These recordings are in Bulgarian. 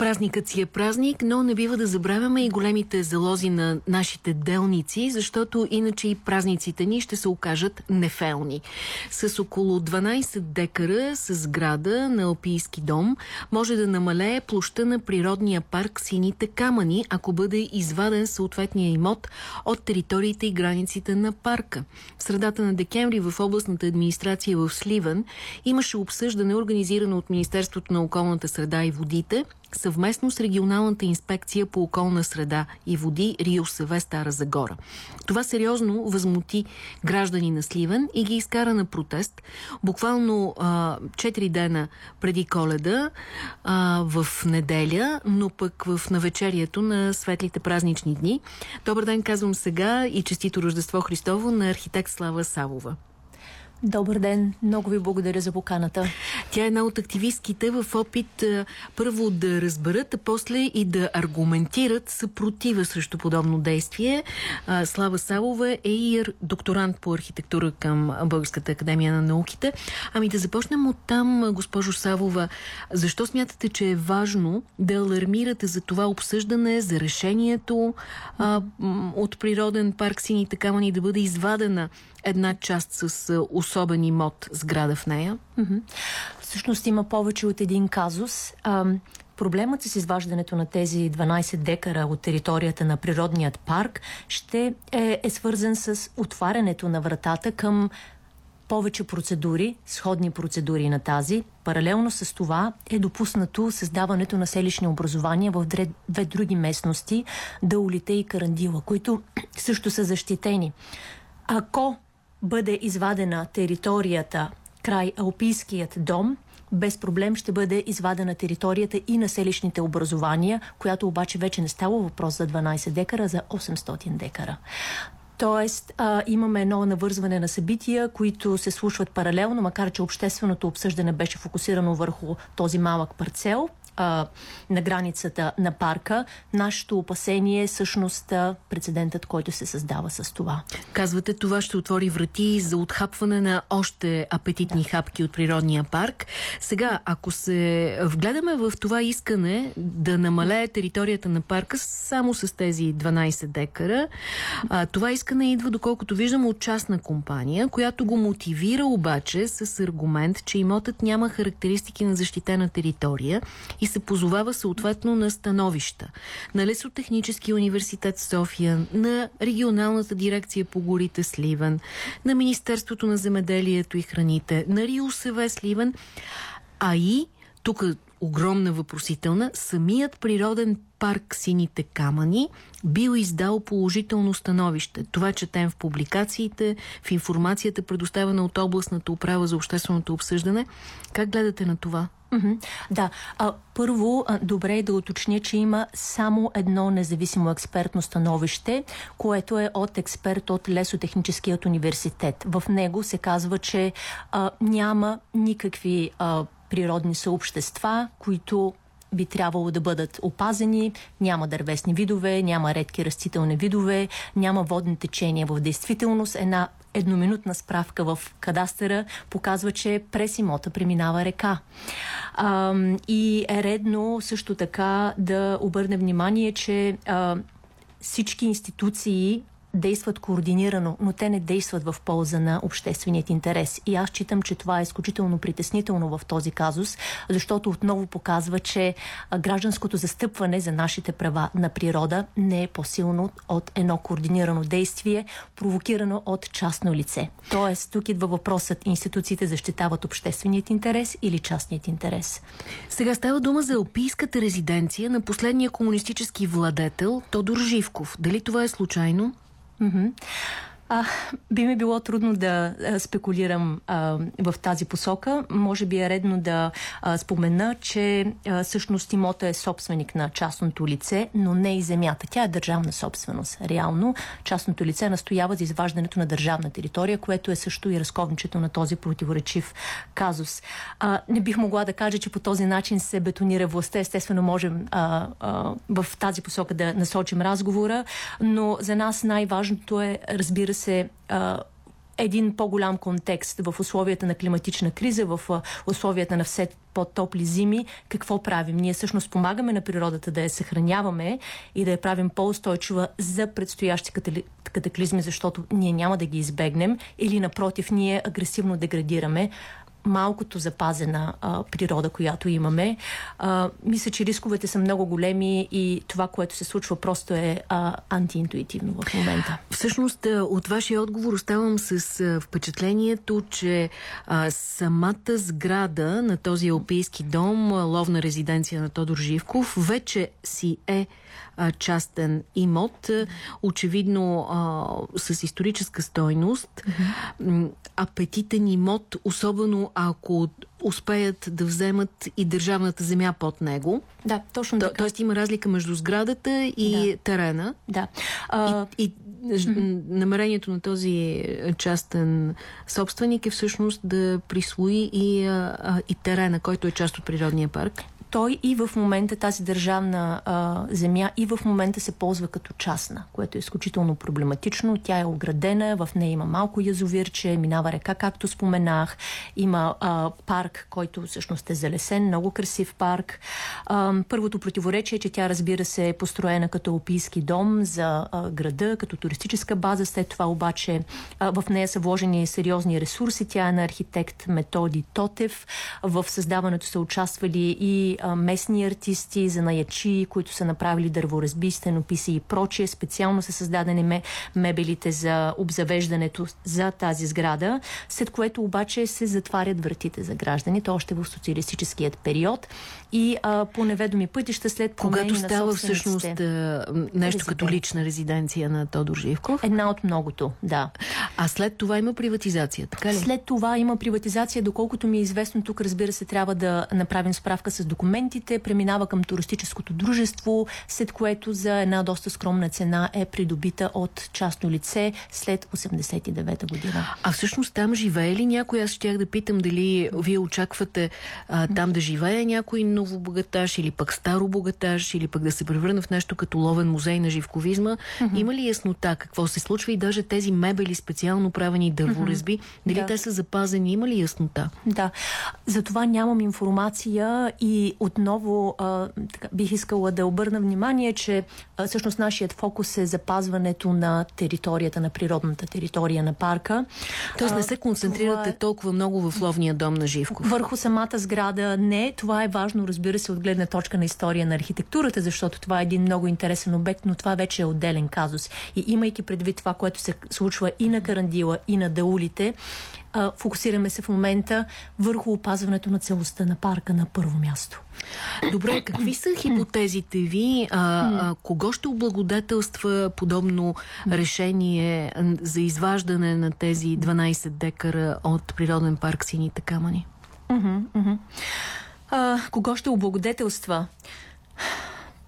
Празникът си е празник, но не бива да забравяме и големите залози на нашите делници, защото иначе и празниците ни ще се окажат нефелни. С около 12 декара с сграда на Алпийски дом може да намалее площа на природния парк Сините камъни, ако бъде изваден съответния имот от териториите и границите на парка. В средата на декември в областната администрация в Сливен имаше обсъждане, организирано от Министерството на околната среда и водите, съвместно с регионалната инспекция по околна среда и води Рио Севе Стара Загора. Това сериозно възмути граждани на Сливен и ги изкара на протест. Буквално а, 4 дена преди коледа а, в неделя, но пък в навечерието на светлите празнични дни. Добър ден, казвам сега и честито Рождество Христово на архитект Слава Савова. Добър ден, много ви благодаря за поканата. Тя е една от активистките в опит първо да разберат, а после и да аргументират съпротива срещу подобно действие. Слава Савова е и докторант по архитектура към Българската академия на науките. Ами да започнем от там, госпожо Савова. Защо смятате, че е важно да алармирате за това обсъждане, за решението а, от природен парк Сините камъни да бъде извадена една част с особен имот, сграда в нея? Всъщност има повече от един казус. А, проблемът с изваждането на тези 12 декара от територията на природният парк ще е, е свързан с отварянето на вратата към повече процедури, сходни процедури на тази. Паралелно с това е допуснато създаването на селищни образования в две други местности, Даулите и Карандила, които също са защитени. Ако бъде извадена територията край Алпийският дом, без проблем ще бъде извадена територията и на селищните образования, която обаче вече не става въпрос за 12 декара, за 800 декара. Тоест, а, имаме едно навързване на събития, които се слушват паралелно, макар че общественото обсъждане беше фокусирано върху този малък парцел – а, на границата на парка. Нашето опасение е всъщност прецедентът, който се създава с това. Казвате, това ще отвори врати за отхапване на още апетитни да. хапки от природния парк. Сега, ако се вгледаме в това искане да намалее територията на парка само с тези 12 декара, а, това искане идва, доколкото виждам, от частна компания, която го мотивира обаче с аргумент, че имотът няма характеристики на защитена територия и се позовава съответно на становища на Лесотехническия университет София, на регионалната дирекция по горите Сливен, на Министерството на земеделието и храните, на РИОСВ Сливен, а и тук огромна въпросителна, самият природен парк Сините камъни бил издал положително становище. Това четем в публикациите, в информацията предоставена от областната управа за общественото обсъждане. Как гледате на това? Да. А, първо, добре е да уточня, че има само едно независимо експертно становище, което е от експерт от Лесотехническият университет. В него се казва, че а, няма никакви а, природни съобщества, които би трябвало да бъдат опазени. Няма дървесни видове, няма редки растителни видове, няма водни течения. В действителност една едноминутна справка в кадастъра показва, че през имота преминава река. А, и е редно също така да обърне внимание, че а, всички институции действат координирано, но те не действат в полза на общественият интерес. И аз считам, че това е изключително притеснително в този казус, защото отново показва, че гражданското застъпване за нашите права на природа не е по-силно от едно координирано действие, провокирано от частно лице. Тоест, тук идва въпросът институциите защитават общественият интерес или частният интерес. Сега става дума за алпийската резиденция на последния комунистически владетел Тодор Живков. Дали това е случайно? Mm-hmm. А, би ми било трудно да спекулирам а, в тази посока. Може би е редно да а, спомена, че а, всъщност имота е собственик на частното лице, но не и земята. Тя е държавна собственост. Реално частното лице настоява за изваждането на държавна територия, което е също и разковничето на този противоречив казус. А, не бих могла да кажа, че по този начин се бетонира властта. Естествено, можем а, а, в тази посока да насочим разговора, но за нас най-важното е, разбира се, се един по-голям контекст в условията на климатична криза, в условията на все по-топли зими, какво правим? Ние всъщност помагаме на природата да я съхраняваме и да я правим по-устойчива за предстоящи катаклизми, защото ние няма да ги избегнем или напротив, ние агресивно деградираме малкото запазена а, природа, която имаме. А, мисля, че рисковете са много големи и това, което се случва, просто е а, антиинтуитивно в момента. Всъщност, от вашия отговор оставам с а, впечатлението, че а, самата сграда на този алпийски дом, ловна резиденция на Тодор Живков, вече си е а, частен имот, очевидно а, с историческа стойност. Mm -hmm. Апетитен имот, особено ако успеят да вземат и държавната земя под него. Да, точно така. тоест има разлика между сградата и да. терена. Да. А... И, и намерението на този частен собственик е всъщност да присвои и, а, и терена, който е част от природния парк той и в момента тази държавна а, земя и в момента се ползва като частна, което е изключително проблематично. Тя е оградена, в нея има малко язовирче, минава река, както споменах. Има а, парк, който всъщност е залесен, много красив парк. А, първото противоречие е, че тя разбира се е построена като опийски дом за а, града, като туристическа база. След това обаче а, в нея са вложени сериозни ресурси. Тя е на архитект Методи Тотев. В създаването са участвали и а, местни артисти, занаячи, които са направили дърворазби, стенописи и прочие. Специално са създадени мебелите за обзавеждането за тази сграда, след което обаче се затварят вратите за гражданите, още в социалистическият период и а, по неведоми пътища след промени Когато става всъщност а, нещо като лична резиденция на Тодор Живков? Една от многото, да. А след това има приватизация, така ли? След това има приватизация, доколкото ми е известно, тук разбира се трябва да направим справка с документите, преминава към туристическото дружество, след което за една доста скромна цена е придобита от частно лице след 89-та година. А всъщност там живее ли някой? Аз щях да питам дали вие очаквате а, там да живее някой ново богаташ или пък старо богаташ или пък да се превърне в нещо като ловен музей на живковизма. Mm -hmm. Има ли яснота какво се случва и даже тези мебели специално правени дърворезби, mm -hmm. дали да. те са запазени? Има ли яснота? Да. За това нямам информация и отново а, така, бих искала да обърна внимание, че а, всъщност нашият фокус е запазването на територията, на природната територия на парка. Тоест не се концентрирате това... толкова много в ловния дом на Живков? Върху самата сграда не. Това е важно, разбира се, от гледна точка на история на архитектурата, защото това е един много интересен обект, но това вече е отделен казус. И имайки предвид това, което се случва и на Карандила, и на Даулите, а, фокусираме се в момента върху опазването на целостта на парка на първо място. Добре, какви са хипотезите ви? А, а, кого ще облагодетелства подобно решение за изваждане на тези 12 декара от природен парк Сините камъни? Uh-huh, uh-huh. А, кого ще облагодетелства?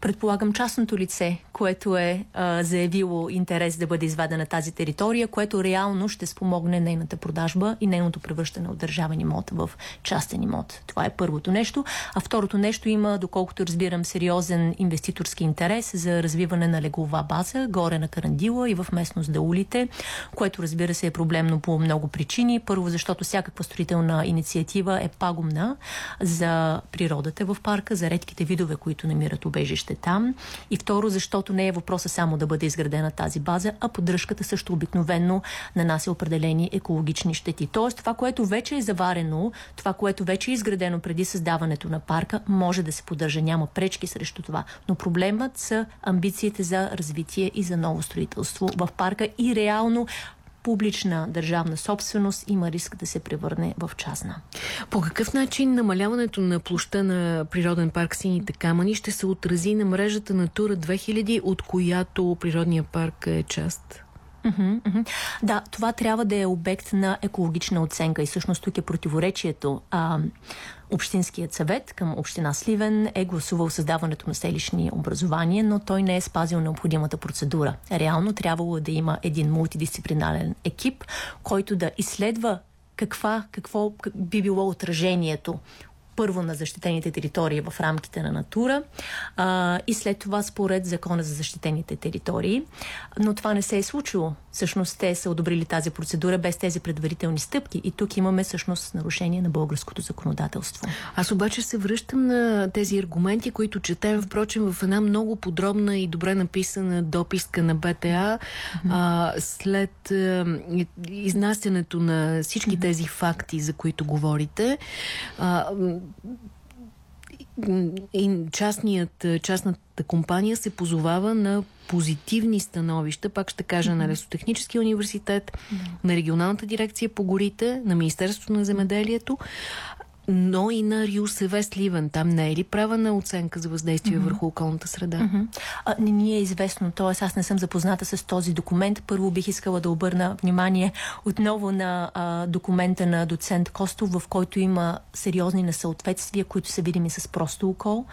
Предполагам, частното лице, което е а, заявило интерес да бъде извадена тази територия, което реално ще спомогне нейната продажба и нейното превръщане от държавен имот в частен имот. Това е първото нещо. А второто нещо има, доколкото разбирам, сериозен инвеститорски интерес за развиване на леглова база, горе на Карандила и в местност Даулите, което разбира се е проблемно по много причини. Първо, защото всякаква строителна инициатива е пагумна за природата в парка, за редките видове, които намират убежище още там. И второ, защото не е въпроса само да бъде изградена тази база, а поддръжката също обикновенно нанася определени екологични щети. Тоест, това, което вече е заварено, това, което вече е изградено преди създаването на парка, може да се поддържа. Няма пречки срещу това. Но проблемът са амбициите за развитие и за ново строителство в парка и реално публична държавна собственост има риск да се превърне в частна. По какъв начин намаляването на площа на природен парк Сините камъни ще се отрази на мрежата на Тура 2000, от която природния парк е част? Да, това трябва да е обект на екологична оценка и всъщност тук е противоречието. А, Общинският съвет към Община Сливен е гласувал създаването на селищни образования, но той не е спазил необходимата процедура. Реално трябвало да има един мултидисциплинарен екип, който да изследва каква, какво би било отражението първо на защитените територии в рамките на Натура а, и след това според закона за защитените територии. Но това не се е случило. Всъщност те са одобрили тази процедура без тези предварителни стъпки и тук имаме всъщност нарушение на българското законодателство. Аз обаче се връщам на тези аргументи, които четем, впрочем, в една много подробна и добре написана дописка на БТА mm -hmm. а, след а, изнасянето на всички тези факти, за които говорите. А, частният, частната компания се позовава на позитивни становища, пак ще кажа, на Лесотехническия университет, на регионалната дирекция по горите, на Министерството на земеделието, но и на РИУСВ Сливен. Там не е ли права на оценка за въздействие mm -hmm. върху околната среда? Mm -hmm. а, не ми е известно, т.е. аз не съм запозната с този документ. Първо бих искала да обърна внимание отново на а, документа на доцент Костов, в който има сериозни несъответствия, които са видими с просто окол.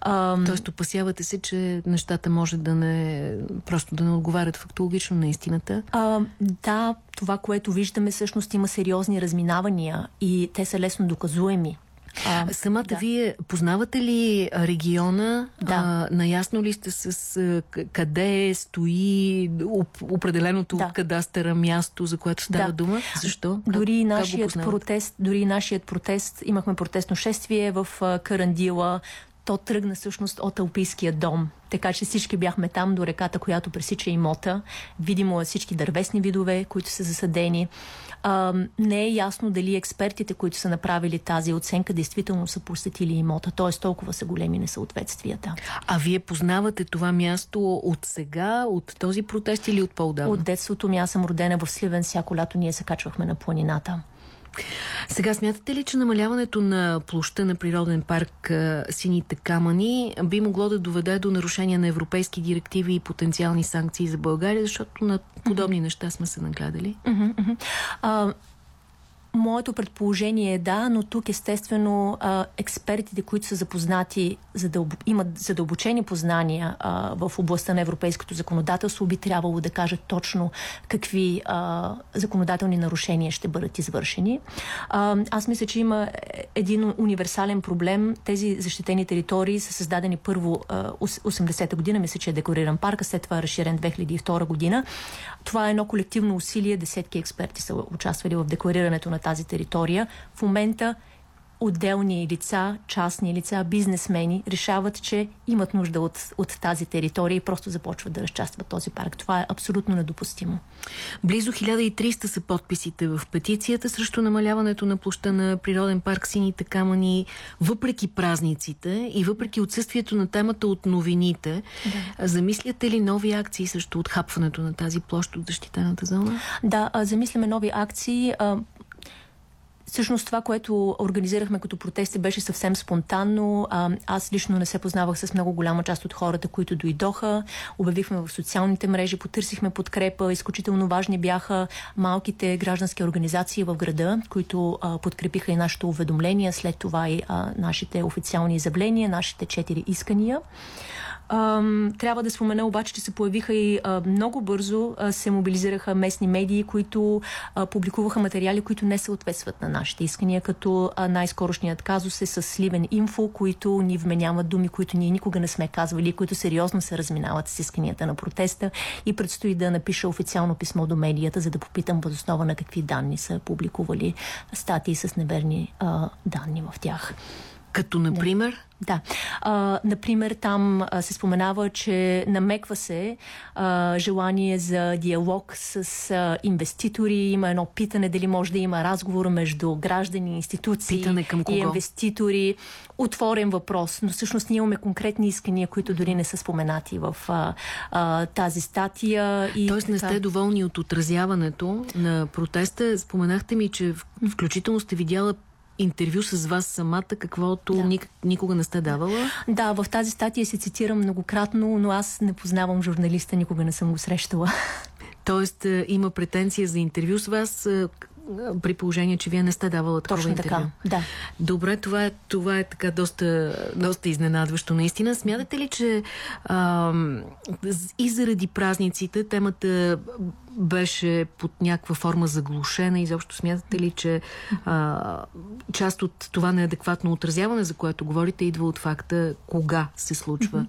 А, Тоест опасявате се, че нещата може да не просто да не отговарят фактологично на истината? А, да, това, което виждаме, всъщност има сериозни разминавания и те са лесно доказуеми. А, Самата да. вие познавате ли региона? Да. А, наясно ли сте с а, къде стои определеното да. кадастъра място, за което става да. дума? Защо? Дори как, нашият как протест, дори нашият протест, имахме протестно шествие в Карандила, то тръгна всъщност от Алпийския дом. Така че всички бяхме там до реката, която пресича имота. Видимо всички дървесни видове, които са засадени. А, не е ясно дали експертите, които са направили тази оценка, действително са посетили имота. Т.е. толкова са големи несъответствията. А вие познавате това място от сега, от този протест или от по-давно? От детството ми аз съм родена в Сливен. Всяко лято ние се качвахме на планината. Сега смятате ли, че намаляването на площа на природен парк Сините камъни би могло да доведе до нарушения на европейски директиви и потенциални санкции за България, защото на подобни неща сме се нагледали? Моето предположение е да, но тук естествено експертите, които са запознати, задълб... имат задълбочени познания в областта на европейското законодателство, би трябвало да кажат точно какви законодателни нарушения ще бъдат извършени. Аз мисля, че има един универсален проблем. Тези защитени територии са създадени първо а, 80-та година, мисля, че е декориран парка, след това е разширен 2002 година. Това е едно колективно усилие. Десетки експерти са участвали в декларирането на тази територия. В момента отделни лица, частни лица, бизнесмени решават, че имат нужда от, от тази територия и просто започват да разчастват този парк. Това е абсолютно недопустимо. Близо 1300 са подписите в петицията срещу намаляването на площа на природен парк Сините камъни, въпреки празниците и въпреки отсъствието на темата от новините. Да. Замисляте ли нови акции срещу отхапването на тази площ от защитената зона? Да, замисляме нови акции. Всъщност това, което организирахме като протести, беше съвсем спонтанно. Аз лично не се познавах с много голяма част от хората, които дойдоха. Обявихме в социалните мрежи, потърсихме подкрепа. Изключително важни бяха малките граждански организации в града, които подкрепиха и нашето уведомление, след това и нашите официални изявления, нашите четири искания. Трябва да спомена обаче, че се появиха и много бързо се мобилизираха местни медии, които публикуваха материали, които не съответстват на нашите искания, като най-скорошният казус е с Сливен Инфо, които ни вменяват думи, които ние никога не сме казвали, които сериозно се разминават с исканията на протеста и предстои да напиша официално писмо до медията, за да попитам възоснова на какви данни са публикували статии с неверни а, данни в тях. Като, например? Да. А, например, там а, се споменава, че намеква се а, желание за диалог с а, инвеститори. Има едно питане дали може да има разговор между граждани, институции питане към кого? и инвеститори. Отворен въпрос, но всъщност ние имаме конкретни искания, които дори не са споменати в а, а, тази статия. И Тоест не сте доволни от отразяването на протеста. Споменахте ми, че включително сте видяла интервю с вас самата, каквото да. ник, никога не сте давала? Да, в тази статия се цитирам многократно, но аз не познавам журналиста, никога не съм го срещала. Тоест е, има претенция за интервю с вас, е, при положение, че вие не сте давала такова Точно интервю. така, да. Добре, това е, това е така доста, доста изненадващо наистина. Смятате ли, че а, и заради празниците темата беше под някаква форма заглушена? Изобщо смятате ли, че а, част от това неадекватно отразяване, за което говорите, идва от факта кога се случва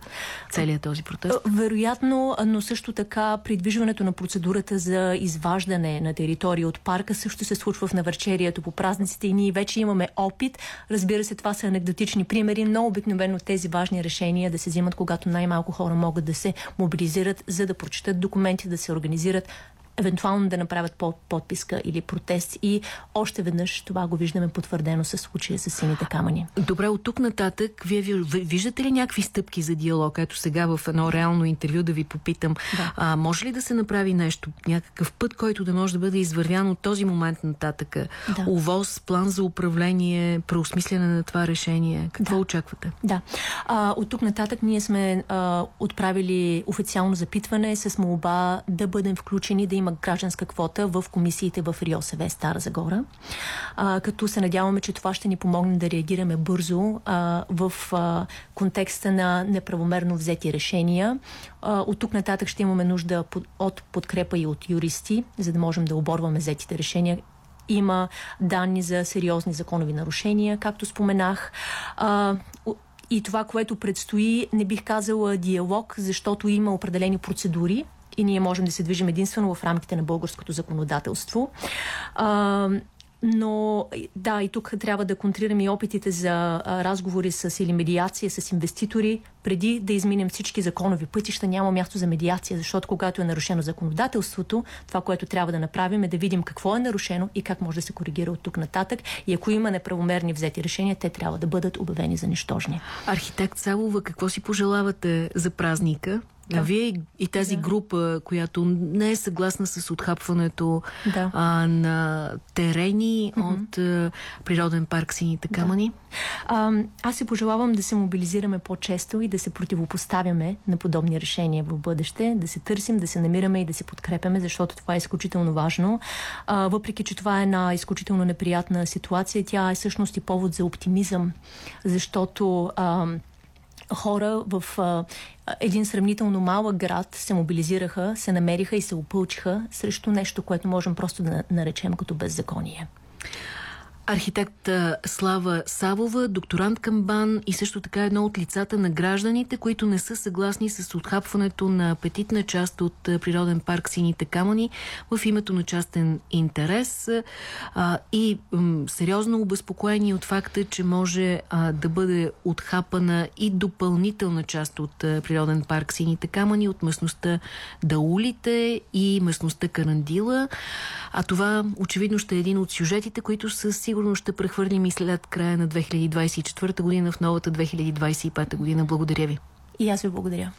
целият този протест? Вероятно, но също така придвижването на процедурата за изваждане на територия от парка също се случва в навърчерието по празниците и ние вече имаме опит. Разбира се, това са анекдотични примери, но обикновено тези важни решения да се взимат, когато най-малко хора могат да се мобилизират, за да прочитат документи, да се организират евентуално да направят подписка или протест. И още веднъж това го виждаме потвърдено с случая с сините камъни. Добре, от тук нататък, вие виждате ли някакви стъпки за диалог? Ето сега в едно реално интервю да ви попитам. Да. А, може ли да се направи нещо, някакъв път, който да може да бъде извървян от този момент нататък? Да. Увоз, план за управление, преосмислене на това решение. Какво да. очаквате? Да. А, от тук нататък ние сме а, отправили официално запитване с молба да бъдем включени, да има има гражданска квота в комисиите в РИОСВ Стара Загора. А, като се надяваме, че това ще ни помогне да реагираме бързо а, в а, контекста на неправомерно взети решения. А, от тук нататък ще имаме нужда от подкрепа и от юристи, за да можем да оборваме взетите решения има данни за сериозни законови нарушения, както споменах. А, и това, което предстои, не бих казала диалог, защото има определени процедури, и ние можем да се движим единствено в рамките на българското законодателство. А, но да, и тук трябва да контрираме и опитите за разговори с или медиация с инвеститори. Преди да изминем всички законови пътища, няма място за медиация, защото когато е нарушено законодателството, това, което трябва да направим е да видим какво е нарушено и как може да се коригира от тук нататък. И ако има неправомерни взети решения, те трябва да бъдат обявени за нищожни. Архитект Савова, какво си пожелавате за празника? Да. Вие и тази да. група, която не е съгласна с отхапването да. а, на терени mm -hmm. от а, Природен парк Сините камъни? Да. аз се пожелавам да се мобилизираме по-често и да се противопоставяме на подобни решения в бъдеще, да се търсим, да се намираме и да се подкрепяме, защото това е изключително важно. А, въпреки, че това е една изключително неприятна ситуация, тя е всъщност и повод за оптимизъм, защото а, хора в а, един сравнително малък град се мобилизираха, се намериха и се опълчиха срещу нещо, което можем просто да наречем като беззаконие. Архитект Слава Савова, докторант към БАН и също така едно от лицата на гражданите, които не са съгласни с отхапването на апетитна част от Природен парк Сините камъни в името на частен интерес а, и сериозно обезпокоени от факта, че може а, да бъде отхапана и допълнителна част от а, Природен парк Сините камъни от местността Даулите и местността Карандила. А това очевидно ще е един от сюжетите, които със сигурно ще прехвърлим и след края на 2024 година в новата 2025 година. Благодаря ви. И аз ви благодаря.